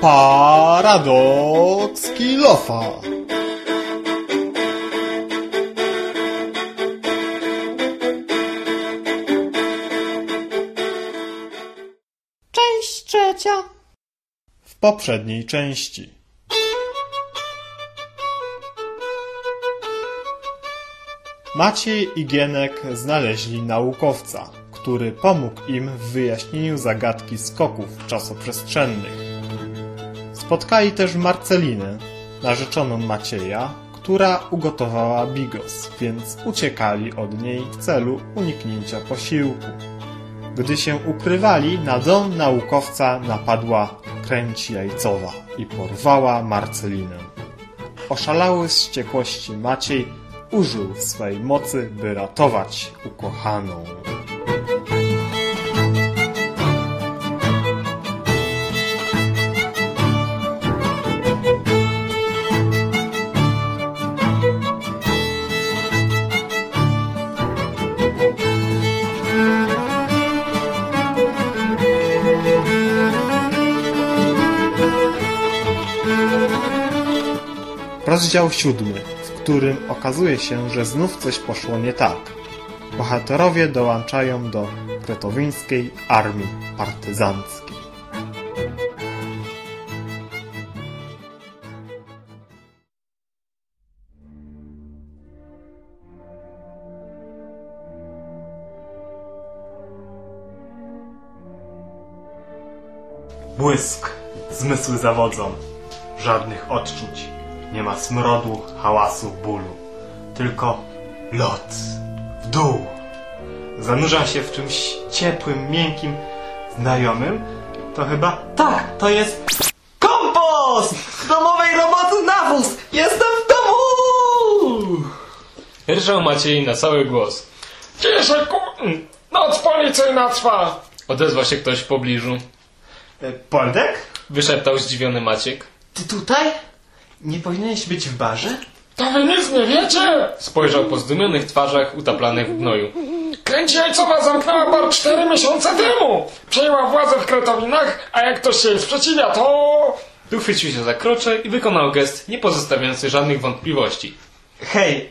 Paradoks Kilofa. Część trzecia. W poprzedniej części. Maciej i Gienek znaleźli naukowca, który pomógł im w wyjaśnieniu zagadki skoków czasoprzestrzennych. Spotkali też Marcelinę, narzeczoną Macieja, która ugotowała bigos, więc uciekali od niej w celu uniknięcia posiłku. Gdy się ukrywali, na dom naukowca napadła kręć jajcowa i porwała Marcelinę. Oszalały z wściekłości Maciej użył swej mocy, by ratować ukochaną. Rozdział siódmy, w którym okazuje się, że znów coś poszło nie tak. Bohaterowie dołączają do kretowińskiej armii partyzanckiej. Błysk, zmysły zawodzą, żadnych odczuć. Nie ma smrodu, hałasu, bólu. Tylko lot w dół. Zanurzam się w czymś ciepłym, miękkim, znajomym. To chyba tak, to jest kompost! Domowej roboty nawóz! Jestem w domu! Rżał Maciej na cały głos. Ciszej, ku... Noc policyjna trwa! Odezwał się ktoś w pobliżu. E, Poldek? Wyszeptał zdziwiony Maciek. Ty tutaj? Nie powinieneś być w barze? To wy nic nie wiecie? Spojrzał po zdumionych twarzach utaplanych w gnoju. Kręci jajcowa zamknęła bar cztery miesiące temu! Przejęła władzę w Kretowinach, a jak ktoś się jej sprzeciwia, to... Tu chwycił się za krocze i wykonał gest nie pozostawiający żadnych wątpliwości. Hej,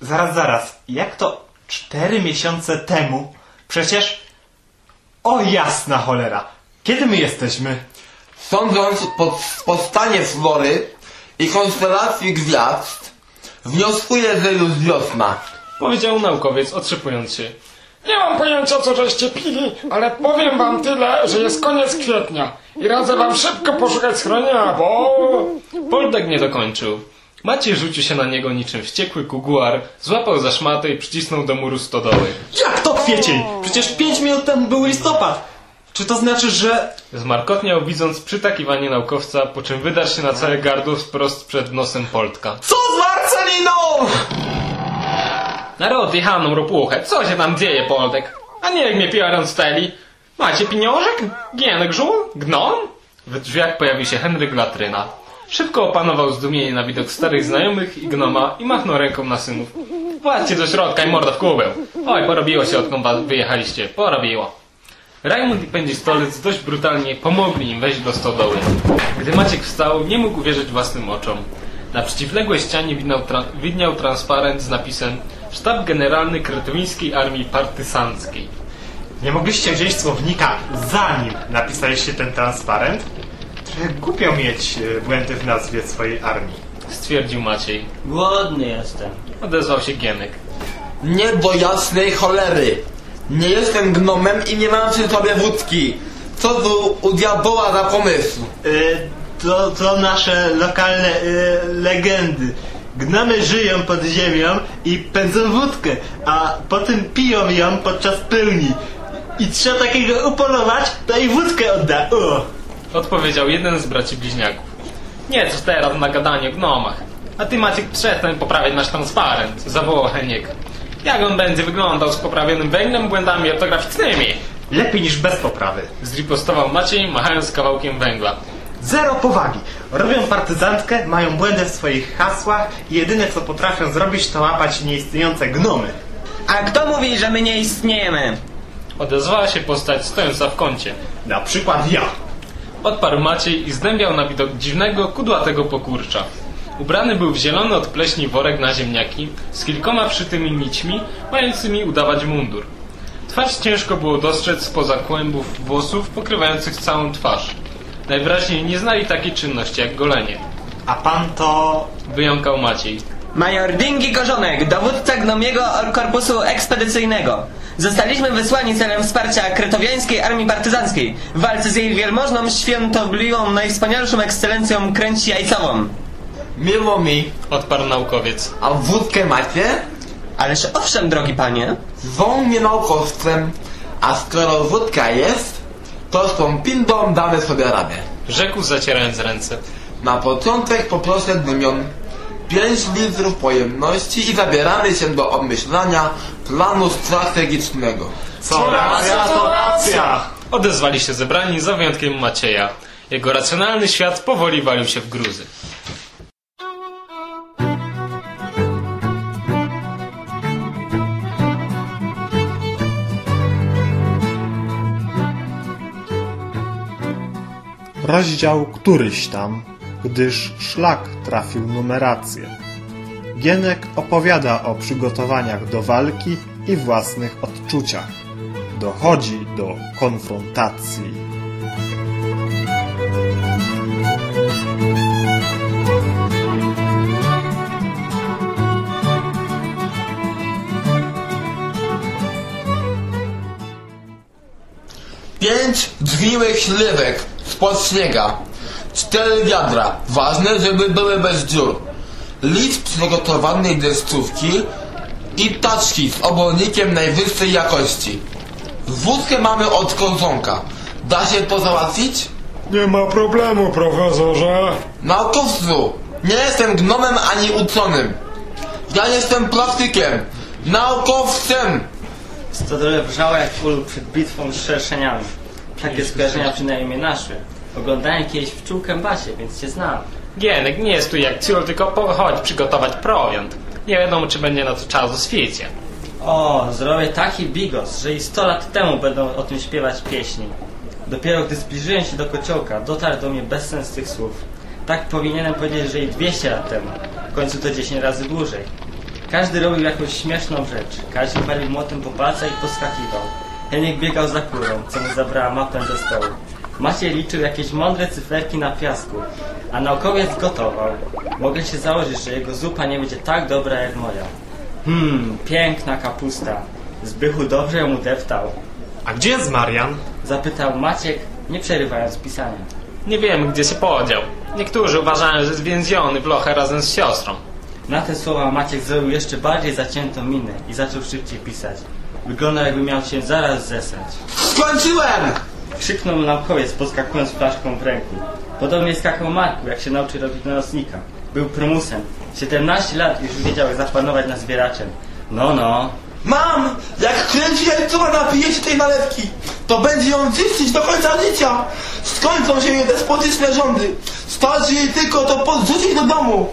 zaraz, zaraz. Jak to cztery miesiące temu? Przecież... O jasna cholera! Kiedy my jesteśmy? Sądząc po, po stanie flory i konstelacji gwiazd, wnioskuję, że już wiosna. Powiedział naukowiec, otrzepując się. Nie mam pojęcia, co żeście pili, ale powiem wam tyle, że jest koniec kwietnia i radzę wam szybko poszukać schronienia, bo... Poldek nie dokończył. Maciej rzucił się na niego niczym wściekły kuguar, złapał za szmatę i przycisnął do muru stodoły. Jak to kwiecień? Przecież pięć minut temu był listopad. Czy to znaczy, że... Zmarkotniał widząc przytakiwanie naukowca, po czym wydarł się na całe gardło wprost przed nosem Poldka. Co z Marceliną? Narody, Haną, ropuchę, co się tam dzieje, Poldek? A nie jak mnie piorą steli. Macie pieniążek? Gienek żół? Gnom? W drzwiach pojawił się Henryk Latryna. Szybko opanował zdumienie na widok starych znajomych i gnoma i machnął ręką na synów. Władźcie do środka i morda w kubeł. Oj, porobiło się odkąd wyjechaliście. Porobiło. Rajmund i pędzistolec dość brutalnie pomogli im wejść do stodoły. Gdy Maciek wstał, nie mógł uwierzyć własnym oczom. Na przeciwległej ścianie widniał, tra widniał transparent z napisem Sztab Generalny Kretowińskiej Armii Partysanckiej. Nie mogliście wziąć słownika zanim napisaliście ten transparent? Trochę głupio mieć e, błędy w nazwie swojej armii. Stwierdził Maciej. Głodny jestem. Odezwał się Gienek. Nie do jasnej cholery. Nie jestem gnomem i nie mam przy sobie wódki. Co tu u diaboła za pomysł? to, to nasze lokalne y, legendy. Gnomy żyją pod ziemią i pędzą wódkę, a potem piją ją podczas pełni. I trzeba takiego upolować, to i wódkę odda. O! Odpowiedział jeden z braci bliźniaków. Nie, co teraz na gadanie o gnomach. A ty Maciek przestań poprawiać nasz transparent, zawołał Heniek. Jak on będzie wyglądał z poprawionym węglem, błędami ortograficznymi? Lepiej niż bez poprawy. Zripostował Maciej, machając kawałkiem węgla. Zero powagi. Robią partyzantkę, mają błędy w swoich hasłach i jedyne co potrafią zrobić to łapać nieistniejące gnomy. A kto mówi, że my nie istniejemy? Odezwała się postać stojąca w kącie. Na przykład ja. Odparł Maciej i zdębiał na widok dziwnego, kudłatego pokurcza. Ubrany był w zielony od pleśni worek na ziemniaki z kilkoma przytymi nićmi, mającymi udawać mundur. Twarz ciężko było dostrzec spoza kłębów włosów pokrywających całą twarz. Najwyraźniej nie znali takiej czynności jak golenie. A pan to... Wyjąkał Maciej. Major Dingi Korzonek, dowódca gnomiego korpusu ekspedycyjnego. Zostaliśmy wysłani celem wsparcia kretowiańskiej armii partyzanckiej w walce z jej wielmożną, świętobliwą, najwspanialszą ekscelencją kręci jajcową. Miło mi. Odparł naukowiec. A wódkę macie? Ależ owszem, drogi panie. Zwą mnie naukowcem, a skoro wódka jest, to z tą pindą damy sobie radę. Rzekł zacierając ręce. Na początek poproszę dymion 5 litrów pojemności i zabieramy się do obmyślania planu strategicznego. Co racja, to racja! Odezwali się zebrani za wyjątkiem Macieja. Jego racjonalny świat powoli walił się w gruzy. Rozdział któryś tam, gdyż szlak trafił numerację. Gienek opowiada o przygotowaniach do walki i własnych odczuciach. Dochodzi do konfrontacji. Pięć drzwiłych śliwek spod śniega. Cztery wiadra. Ważne, żeby były bez dziur. List przygotowanej deszczówki i taczki z obornikiem najwyższej jakości. Wódkę mamy od kozonka. Da się to załatwić? Nie ma problemu, profesorze. Naukowcu, nie jestem gnomem ani uczonym. Ja jestem praktykiem. Naukowcem. Stodole wrzało jak ul przed bitwą z szerszeniami. Takie skojarzenia przynajmniej naszły. Oglądałem kiedyś w czułkę basie, więc cię znam. Gienek nie jest tu jak ciul, tylko pochodź przygotować prowiant. Nie wiadomo, czy będzie na to czas w świecie. O, zrobię taki bigos, że i 100 lat temu będą o tym śpiewać pieśni. Dopiero gdy zbliżyłem się do kociołka, dotarł do mnie bezsens tych słów. Tak powinienem powiedzieć, że i 200 lat temu. W końcu to 10 razy dłużej. Każdy robił jakąś śmieszną rzecz. Każdy palił młotem po palcach i poskakiwał. Heniek biegał za kurą, co mu zabrała mapę ze stołu. Maciej liczył jakieś mądre cyferki na piasku, a naukowiec gotował. Mogę się założyć, że jego zupa nie będzie tak dobra jak moja. Hmm, piękna kapusta. Zbychu dobrze ją udeptał. A gdzie jest Marian? Zapytał Maciek, nie przerywając pisania. Nie wiemy, gdzie się podział. Niektórzy uważają, że jest więziony w lochę razem z siostrą. Na te słowa Maciek zrobił jeszcze bardziej zaciętą minę i zaczął szybciej pisać. Wyglądał jakby miał się zaraz zesrać. Skończyłem! Krzyknął naukowiec, podskakując flaszką w ręku. Podobnie skakał Marku, jak się nauczył robić nocnika. Był prymusem. 17 lat już wiedział, jak zapanować nad zbieraczem. No, no. Mam! Jak kręci jajcowa napije się tej nalewki, to będzie ją czyścić do końca życia! Skończą się jej despotyczne rządy! Starczy jej tylko to podrzucić do domu!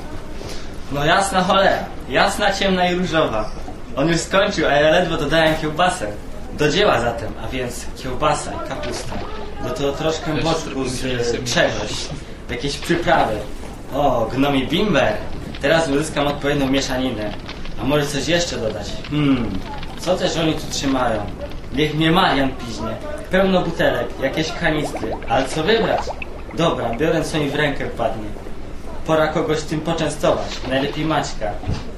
No jasna cholera. Jasna, ciemna i różowa. On już skończył, a ja ledwo dodałem kiełbasę. Do dzieła zatem, a więc kiełbasa i kapusta. Do tego troszkę boczku z e, czegoś. Jakieś przyprawy. O, gnomi bimber. Teraz uzyskam odpowiednią mieszaninę. A może coś jeszcze dodać? Hmm, co też oni tu trzymają? Niech mnie Marian piźnie. Pełno butelek, jakieś kanistry. Ale co wybrać? Dobra, biorę co mi w rękę wpadnie. Pora kogoś tym poczęstować. Najlepiej Maćka.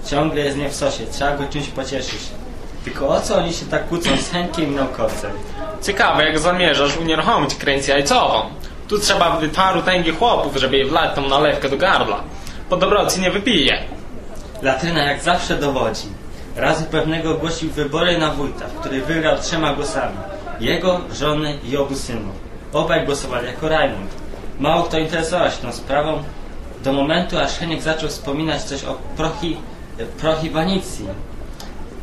Ciągle jest nie w sosie, trzeba go czymś pocieszyć. Tylko o co oni się tak kłócą z Henkiem i naukowcem? Ciekawe, jak zamierzasz unieruchomić kręcję jajcową. Tu trzeba by paru tęgich chłopów, żeby jej wlać tą nalewkę do gardła. Po dobroci nie wypije. Latryna jak zawsze dowodzi. Razu pewnego ogłosił wybory na wójta, w których wygrał trzema głosami. Jego, żony i obu synów. Obaj głosowali jako Rajmund. Mało kto interesował się tą sprawą, do momentu aż Heniek zaczął wspominać coś o prohi, prohibanicji.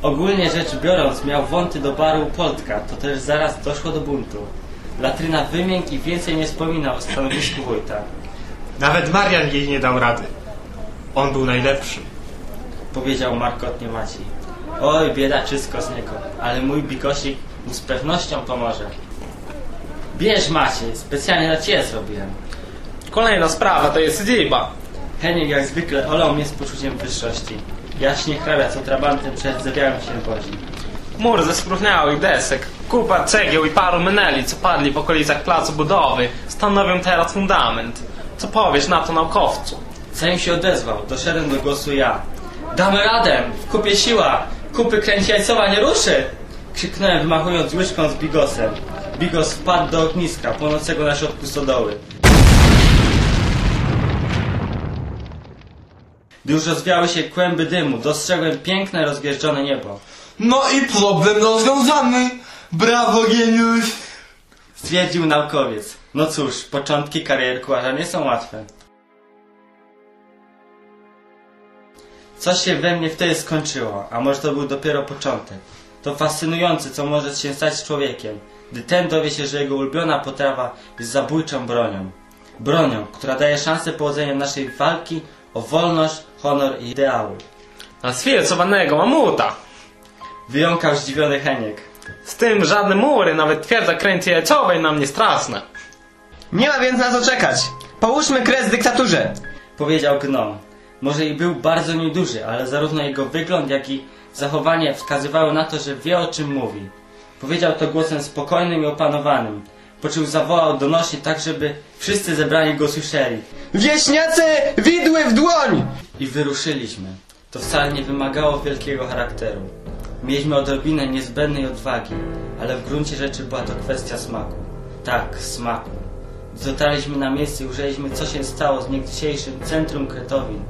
Ogólnie rzecz biorąc, miał wąty do baru Poltka, to też zaraz doszło do buntu. Latryna wymiękł i więcej nie wspominał o stanowisku wójta. Nawet Marian jej nie dał rady. On był najlepszy. powiedział markotnie Maciej. Oj, biedaczysko z niego, ale mój bikosik mu z pewnością pomoże. Bierz Maciej, specjalnie dla Ciebie zrobiłem. Kolejna sprawa to jest siedziba. Heniek jak zwykle olał mnie z poczuciem wyższości. Jaśnie hrabia co trabantem przed zawiałem się wozi. Mur ze spróchniałych desek, kupa cegieł i paru meneli, co padli w okolicach placu budowy, stanowią teraz fundament. Co powiesz na to naukowcu? Zanim się odezwał, doszedłem do głosu ja. Damy radę! W kupie siła! Kupy kręci jajcowa nie ruszy! Krzyknąłem wymachując łyżką z bigosem. Bigos wpadł do ogniska, płonącego na środku stodoły. Gdy już rozwiały się kłęby dymu, dostrzegłem piękne, rozgwieżdżone niebo. No i problem rozwiązany. Brawo, geniusz. Stwierdził naukowiec. No cóż, początki kariery kucharza nie są łatwe. Coś się we mnie wtedy skończyło, a może to był dopiero początek. To fascynujące, co może się stać z człowiekiem, gdy ten dowie się, że jego ulubiona potrawa jest zabójczą bronią. Bronią, która daje szansę powodzenia naszej walki o wolność, honor i ideały. Na sfilcowanego mamuta. Wyjąkał zdziwiony Heniek. Z tym żadne mury, nawet twierdza kręci jajcowej nam nie strasne. Nie ma więc na co czekać. Połóżmy kres dyktaturze. powiedział gnom. Może i był bardzo nieduży, ale zarówno jego wygląd, jak i zachowanie wskazywały na to, że wie o czym mówi. Powiedział to głosem spokojnym i opanowanym. Po czym zawołał donośnie tak, żeby wszyscy zebrani go słyszeli. Wieśniacy, widły w dłoń! I wyruszyliśmy. To wcale nie wymagało wielkiego charakteru. Mieliśmy odrobinę niezbędnej odwagi, ale w gruncie rzeczy była to kwestia smaku. Tak, smaku. Dotarliśmy na miejsce i ujrzeliśmy, co się stało z niegdysiejszym centrum Kretowin,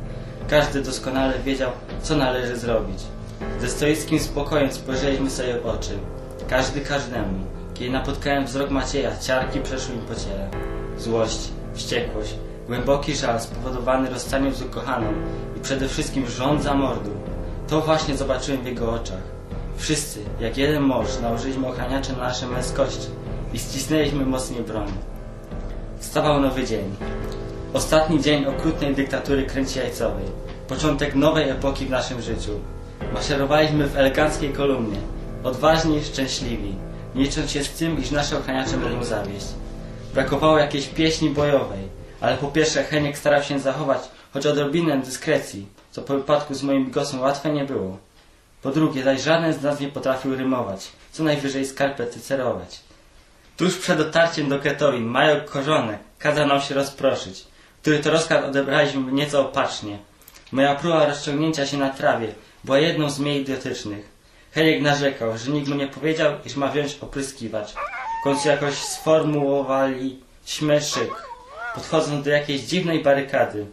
każdy doskonale wiedział, co należy zrobić. Ze stoickim spokojem spojrzeliśmy sobie w oczy. Każdy każdemu. Kiedy napotkałem wzrok Macieja, ciarki przeszły mi po ciele. Złość, wściekłość, głęboki żal spowodowany rozstaniem z ukochaną i przede wszystkim żądza mordu. To właśnie zobaczyłem w jego oczach. Wszyscy, jak jeden mąż, nałożyliśmy ochraniacze na nasze męskości i ścisnęliśmy mocniej broń. Wstawał nowy dzień. Ostatni dzień okrutnej dyktatury kręci jajcowej. Początek nowej epoki w naszym życiu. Maszerowaliśmy w eleganckiej kolumnie. Odważni, szczęśliwi. Nie licząc się z tym, iż nasze ochraniacze mogą zawieść. Brakowało jakiejś pieśni bojowej. Ale po pierwsze Heniek starał się zachować choć odrobinę dyskrecji, co po wypadku z moim gosem łatwe nie było. Po drugie, zaś żaden z nas nie potrafił rymować, co najwyżej skarpety cerować. Tuż przed dotarciem do Kretowi Major Korzonek kazał nam się rozproszyć, który to rozkaz odebraliśmy nieco opacznie. Moja próba rozciągnięcia się na trawie była jedną z mniej idiotycznych. Heniek narzekał, że nikt mu nie powiedział, iż ma wziąć opryskiwacz. W końcu jakoś sformułowaliśmy szyk, podchodząc do jakiejś dziwnej barykady.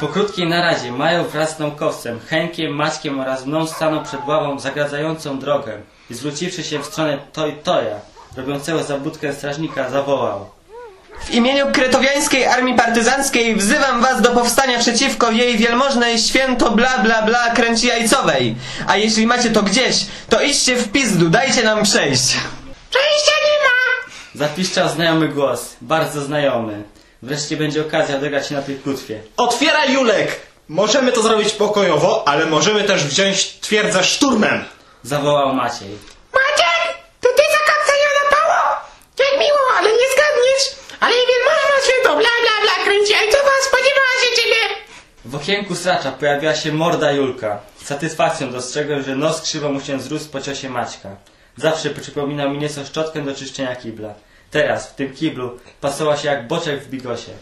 Po krótkiej naradzie Major wraz z naukowcem, Henkiem, Maćkiem oraz mną stanął przed ławą zagradzającą drogę i zwróciwszy się w stronę Toj Toja, robiącego zabudkę strażnika, zawołał. W imieniu kretowiańskiej armii partyzanckiej wzywam was do powstania przeciwko jej wielmożnej święto bla bla bla kręci jajcowej. A jeśli macie to gdzieś, to idźcie w pizdu, dajcie nam przejść. Zapiszczał znajomy głos, bardzo znajomy. Wreszcie będzie okazja odegrać się na tej kutwie. Otwieraj Julek! Możemy to zrobić pokojowo, ale możemy też wziąć twierdzę szturmem. Zawołał Maciej. Maciek, to ty za kapsajona pało! Jak miło, ale nie zgadniesz! Ale wielmożna święto bla bla bla kręci jajcowa spodziewała się ciebie! W okienku stracza pojawiła się morda Julka. Z satysfakcją dostrzegłem, że nos krzywo mu się zrósł po ciosie Maćka. Zawsze przypominał mi nieco szczotkę do czyszczenia kibla. Teraz, w tym kiblu, pasował się jak boczek w bigosie.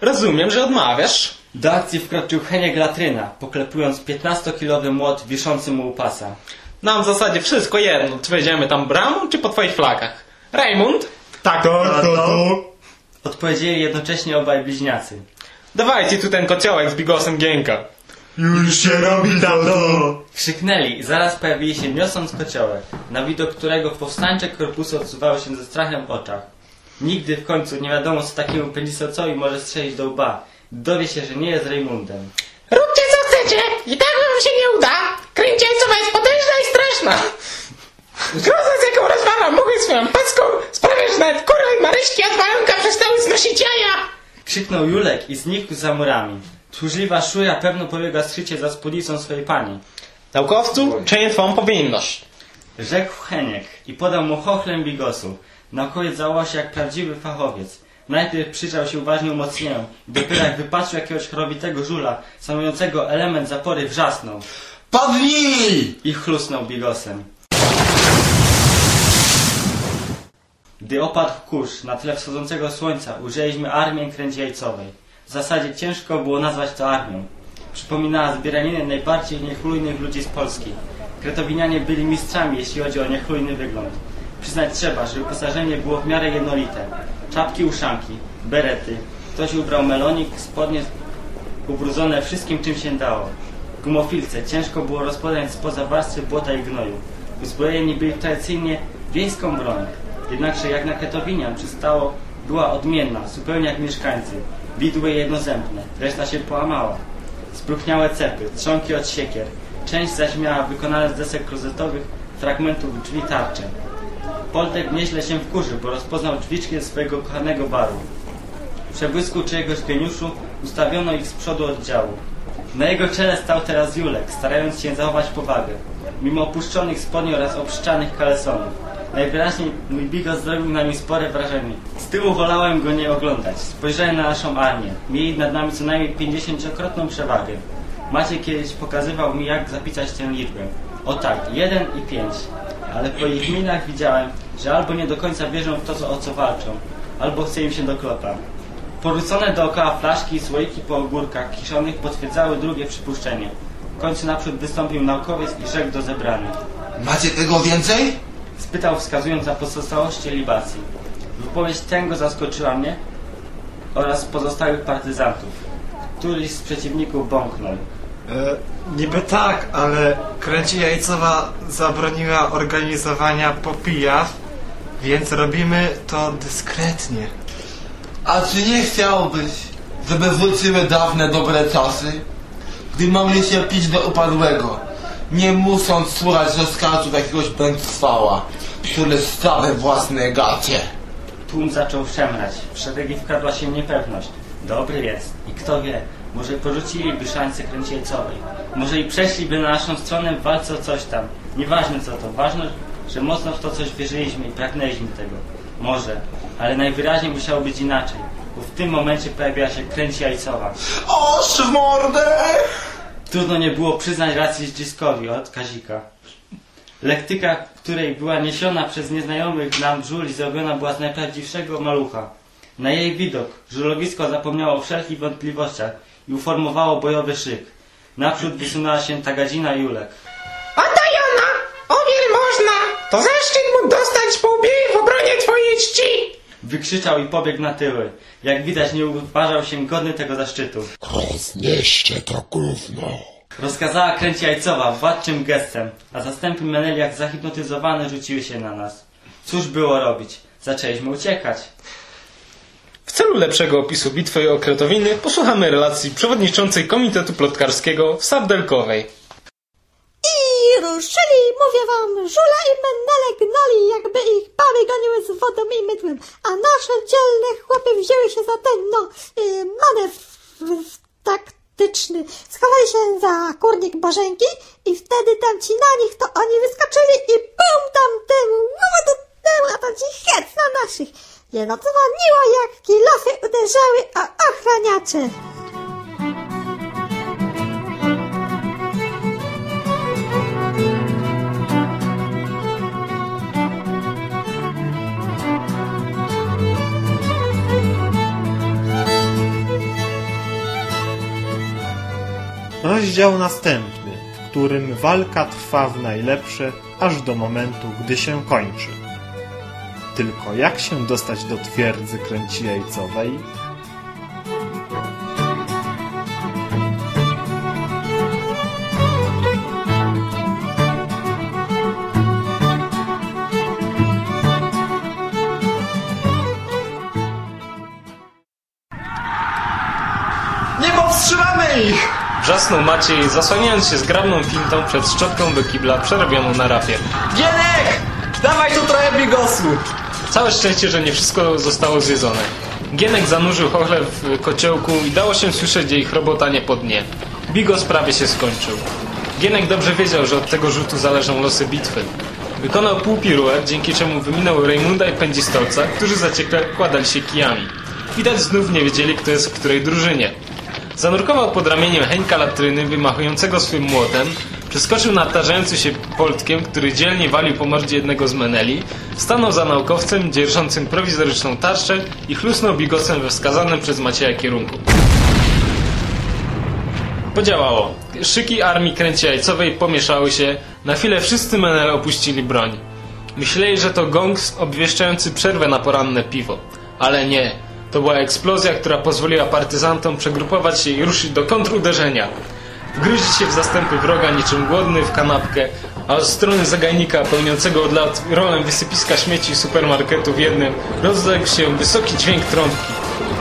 Rozumiem, że odmawiasz. Do akcji wkroczył Heniek Latryna, poklepując 15-kilowy młot wiszący mu u pasa. Nam w zasadzie wszystko jedno, czy wejdziemy tam bramą, czy po twoich flagach. Raymond, Tak, to, to, to. Odpowiedzieli jednocześnie obaj bliźniacy. dawajcie tu ten kociołek z bigosem Gienka. Już się robi tato. Krzyknęli i zaraz pojawili się niosąc kociołek, na widok którego powstańcze korpusy odsuwały się ze strachem w oczach. Nigdy w końcu nie wiadomo co takiemu pędzisocowi może strzelić do łba. Dowie się, że nie jest Raymondem. Róbcie co chcecie, i tak wam się nie uda! Kręci jajcowa jest potężna i straszna! Groza z jaką rozwala muchy swoją paską sprawia, że nawet kurwa i maryśki od przestały znosić jaja! Krzyknął Julek i znikł za murami. Tchórzliwa szuja pewno pobiegła skrycie za spódnicą swojej pani. Naukowcu, czyń twą powinność. Rzekł Heniek i podał mu chochlem bigosu. Naukowiec założył się jak prawdziwy fachowiec. Najpierw przyjrzał się uważnie umocnieniu i dopiero jak wypatrzył jakiegoś chorobitego żula, stanowiącego element zapory, wrzasnął Padnij! i chlusnął bigosem. Gdy opadł kurz na tle wschodzącego słońca, ujrzeliśmy armię kręci jajcowej. W zasadzie ciężko było nazwać to armią. Przypominała zbieraniny najbardziej niechlujnych ludzi z Polski. Kretowinianie byli mistrzami, jeśli chodzi o niechlujny wygląd. Przyznać trzeba, że wyposażenie było w miarę jednolite. Czapki uszanki, berety, ktoś ubrał melonik, spodnie ubrudzone wszystkim czym się dało. Gumofilce ciężko było rozpoznać spoza warstwy błota i gnoju. Uzbrojeni byli tradycyjnie wiejską broń. Jednakże jak na Ketowinian przystało, była odmienna, zupełnie jak mieszkańcy. Widły jednozębne, reszta się połamała. Spróchniałe cepy, trzonki od siekier. Część zaś miała wykonane z desek klozetowych fragmentów drzwi tarcze. Poltek nieźle się wkurzył, bo rozpoznał drzwiczki swojego kochanego baru. W przebłysku czyjegoś geniuszu ustawiono ich z przodu oddziału. Na jego czele stał teraz Julek, starając się zachować powagę, mimo opuszczonych spodni oraz obszczanych kalesonów. Najwyraźniej mój bigos zrobił na mnie spore wrażenie. Z tyłu wolałem go nie oglądać. Spojrzałem na naszą armię. Mieli nad nami co najmniej 50-krotną przewagę. Maciej kiedyś pokazywał mi, jak zapisać tę liczbę. O tak, 1 i 5. Ale po ich minach widziałem, że albo nie do końca wierzą w to, co, o co walczą, albo chce im się do klopa. Porzucone dookoła flaszki i słoiki po ogórkach kiszonych potwierdzały drugie przypuszczenie. W końcu naprzód wystąpił naukowiec i rzekł do zebranych. Macie tego więcej? Spytał wskazując na pozostałości libacji. Wypowiedź tęgo zaskoczyła mnie oraz pozostałych partyzantów. Któryś z przeciwników bąknął. E, niby tak, ale kręci jajcowa zabroniła organizowania popijaw, więc robimy to dyskretnie. A czy nie chciałbyś, żeby wróciły dawne dobre czasy? Gdy mogli się pić do upadłego, nie musząc słuchać rozkazów jakiegoś bęctwała, który stawia własne gacie. Tłum zaczął szemrać. W szeregi wkradła się niepewność. Dobry jest. I kto wie, może porzuciliby szansę kręcielcowej. Może i przeszliby na naszą stronę w walce o coś tam. Nieważne co to. Ważne, że mocno w to coś wierzyliśmy i pragnęliśmy tego. Może. Ale najwyraźniej musiało być inaczej. Bo w tym momencie pojawiła się kręci jajcowa. Oż w mordę! Trudno nie było przyznać racji Zdziskowi od Kazika. Lektyka, której była niesiona przez nieznajomych nam żuli, zrobiona była z najprawdziwszego malucha. Na jej widok żulowisko zapomniało o wszelkich wątpliwościach i uformowało bojowy szyk. Naprzód wysunęła się Tagadzina Julek. Oddaj ona! O wielmożna! To zaszczyt mu dostać po łbie w obronie twojej czci! Wykrzyczał i pobiegł na tyły. Jak widać nie uważał się godny tego zaszczytu. Roznieście to gówno. Rozkazała kręci jajcowa władczym gestem, a zastępy meneli jak zahipnotyzowane rzuciły się na nas. Cóż było robić? Zaczęliśmy uciekać. W celu lepszego opisu bitwy o Kretowiny posłuchamy relacji przewodniczącej Komitetu Plotkarskiego w Sabdelkowej. I ruszyli, mówię wam, żula i menele gnali, jakby ich baby goniły z wodą i mydłem, a nasze dzielne chłopy wzięły się za ten, no, y, manewr w- taktyczny. Schowali się za kurnik Bożenki i wtedy tam ci na nich, to oni wyskoczyli i bum tam temu, głowa do tyłu, a to ci hec na naszych. Nie no, dzwoniło jak kilofy uderzały o ochraniacze. Rozdział następny, w którym walka trwa w najlepsze aż do momentu, gdy się kończy. Tylko jak się dostać do twierdzy kręci jajcowej? Wrzasnął Maciej, zasłaniając się zgrabną fintą przed szczotką do kibla przerobioną na rapie. Gienek! Dawaj tu trochę bigosu! Całe szczęście, że nie wszystko zostało zjedzone. Gienek zanurzył chochle w kociołku i dało się słyszeć jej chrobotanie po dnie. Bigos prawie się skończył. Gienek dobrze wiedział, że od tego rzutu zależą losy bitwy. Wykonał pół piruet, dzięki czemu wyminął Raymunda i Pędzistolca, którzy zaciekle kładali się kijami. Widać znów nie wiedzieli, kto jest w której drużynie. Zanurkował pod ramieniem Henka Latryny, wymachującego swym młotem, przeskoczył nad tarzający się Poltkiem, który dzielnie walił po mordzie jednego z Meneli, stanął za naukowcem dzierżącym prowizoryczną tarczę i chlusnął bigosem we wskazanym przez Macieja kierunku. Podziałało. Szyki armii kręci jajcowej pomieszały się. Na chwilę wszyscy Menele opuścili broń. Myśleli, że to gong obwieszczający przerwę na poranne piwo. Ale nie. To była eksplozja, która pozwoliła partyzantom przegrupować się i ruszyć do kontruderzenia. Wgryźć się w zastępy wroga niczym głodny w kanapkę, a od strony zagajnika pełniącego od lat rolę wysypiska śmieci supermarketu w jednym rozległ się wysoki dźwięk trąbki.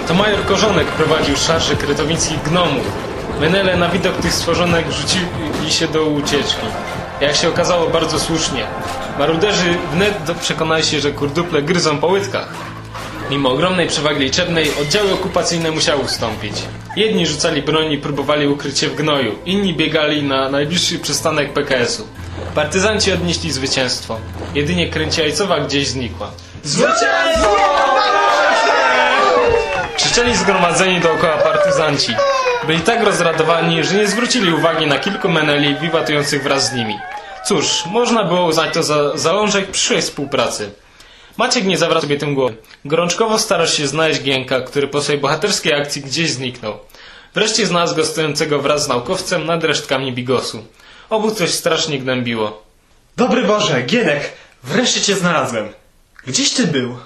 To major Korzonek prowadził szarże kretowickich gnomów. Menele na widok tych stworzonek rzucili się do ucieczki. Jak się okazało bardzo słusznie. Maruderzy wnet przekonali się, że kurduple gryzą po łydkach. Mimo ogromnej przewagi liczebnej oddziały okupacyjne musiały ustąpić. Jedni rzucali broń i próbowali ukryć się w gnoju, inni biegali na najbliższy przystanek PKS-u. Partyzanci odnieśli zwycięstwo. Jedynie kręciajcowa gdzieś znikła. Krzyczeli zgromadzeni dookoła partyzanci. Byli tak rozradowani, że nie zwrócili uwagi na kilku meneli wiwatujących wraz z nimi. Cóż, można było uznać to za zalążek przyszłej współpracy. Maciek nie zawracał sobie tym głowy. Gorączkowo starał się znaleźć Gienka, który po swojej bohaterskiej akcji gdzieś zniknął. Wreszcie znalazł go stojącego wraz z naukowcem nad resztkami bigosu. Obu coś strasznie gnębiło. Dobry Boże, Gienek, wreszcie cię znalazłem. Gdzieś ty był?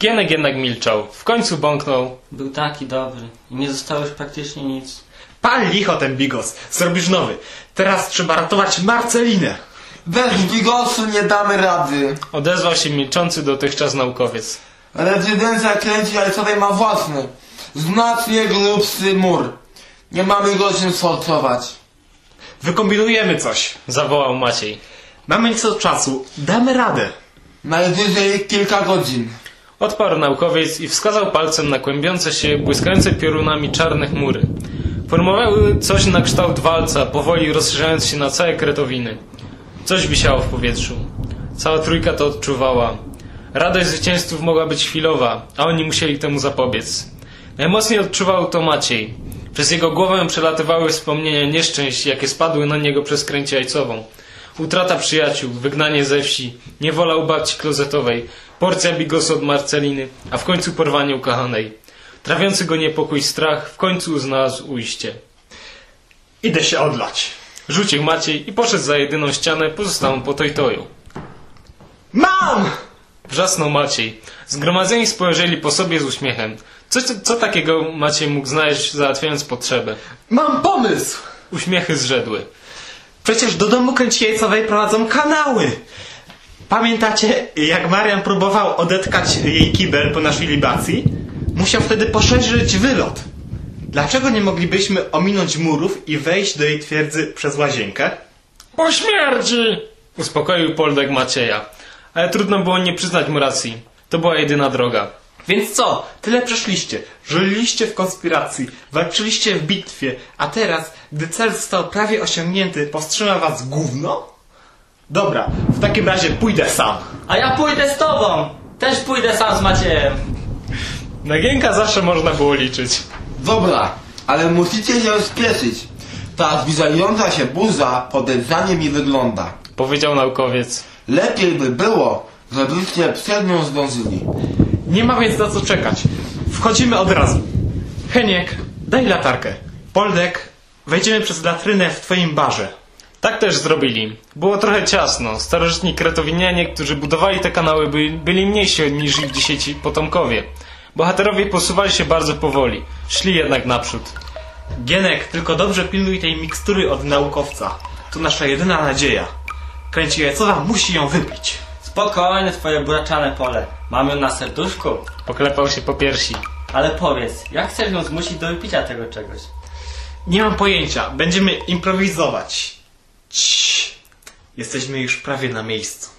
Gienek jednak milczał. W końcu bąknął. Był taki dobry i nie zostało już praktycznie nic. Pal licho ten bigos, zrobisz nowy. Teraz trzeba ratować Marcelinę. Bez bigosu nie damy rady. Odezwał się milczący dotychczas naukowiec. Rezydencja kręci jajcowej ma własny, znacznie grubszy mur. Nie mamy go czym. Wykombinujemy coś. Zawołał Maciej. Mamy nieco czasu, damy radę. Najwyżej kilka godzin. Odparł naukowiec i wskazał palcem na kłębiące się, błyskające piorunami czarne chmury. Formowały coś na kształt walca, powoli rozszerzając się na całe kretowiny. Coś wisiało w powietrzu. Cała trójka to odczuwała. Radość zwycięzców mogła być chwilowa, a oni musieli temu zapobiec. Najmocniej odczuwał to Maciej. Przez jego głowę przelatywały wspomnienia nieszczęść, jakie spadły na niego przez kręć jajcową. Utrata przyjaciół, wygnanie ze wsi, niewola u babci klozetowej, porcja bigosu od Marceliny, a w końcu porwanie ukochanej. Trawiący go niepokój strach w końcu znalazł ujście. Idę się odlać. Rzucił Maciej i poszedł za jedyną ścianę pozostałą po tojtoju. Mam! Wrzasnął Maciej. Zgromadzeni spojrzeli po sobie z uśmiechem. Co, co, co takiego Maciej mógł znaleźć załatwiając potrzebę? Mam pomysł! Uśmiechy zrzedły. Przecież do domu kręciejecowej prowadzą kanały. Pamiętacie, jak Marian próbował odetkać jej kibel po naszej libacji? Musiał wtedy poszerzyć wylot. Dlaczego nie moglibyśmy ominąć murów i wejść do jej twierdzy przez łazienkę? Po śmierci! Uspokoił Poldek Macieja. Ale trudno było nie przyznać mu racji. To była jedyna droga. Więc co? Tyle przeszliście. Żyliście w konspiracji, walczyliście w bitwie, a teraz, gdy cel został prawie osiągnięty, powstrzyma was gówno? Dobra, w takim razie pójdę sam. A ja pójdę z tobą! Też pójdę sam z Maciejem. Na Gienka zawsze można było liczyć. Dobra, ale musicie się spieszyć. Ta zbliżająca się burza podejrzanie mi wygląda. Powiedział naukowiec. Lepiej by było, żebyście przed nią zdążyli. Nie ma więc na co czekać. Wchodzimy od razu. Heniek, daj latarkę. Poldek, wejdziemy przez latrynę w twoim barze. Tak też zrobili. Było trochę ciasno. Starożytni kretowinianie, którzy budowali te kanały, byli, byli mniejsi niż ich dzisiejsi potomkowie. Bohaterowie posuwali się bardzo powoli. Szli jednak naprzód. Gienek, tylko dobrze pilnuj tej mikstury od naukowca. To nasza jedyna nadzieja. Kręci jajcowa musi ją wypić. Spokojne twoje buraczane pole. Mam ją na serduszku. Poklepał się po piersi. Ale powiedz, jak chcesz ją zmusić do wypicia tego czegoś? Nie mam pojęcia. Będziemy improwizować. Cii. Jesteśmy już prawie na miejscu.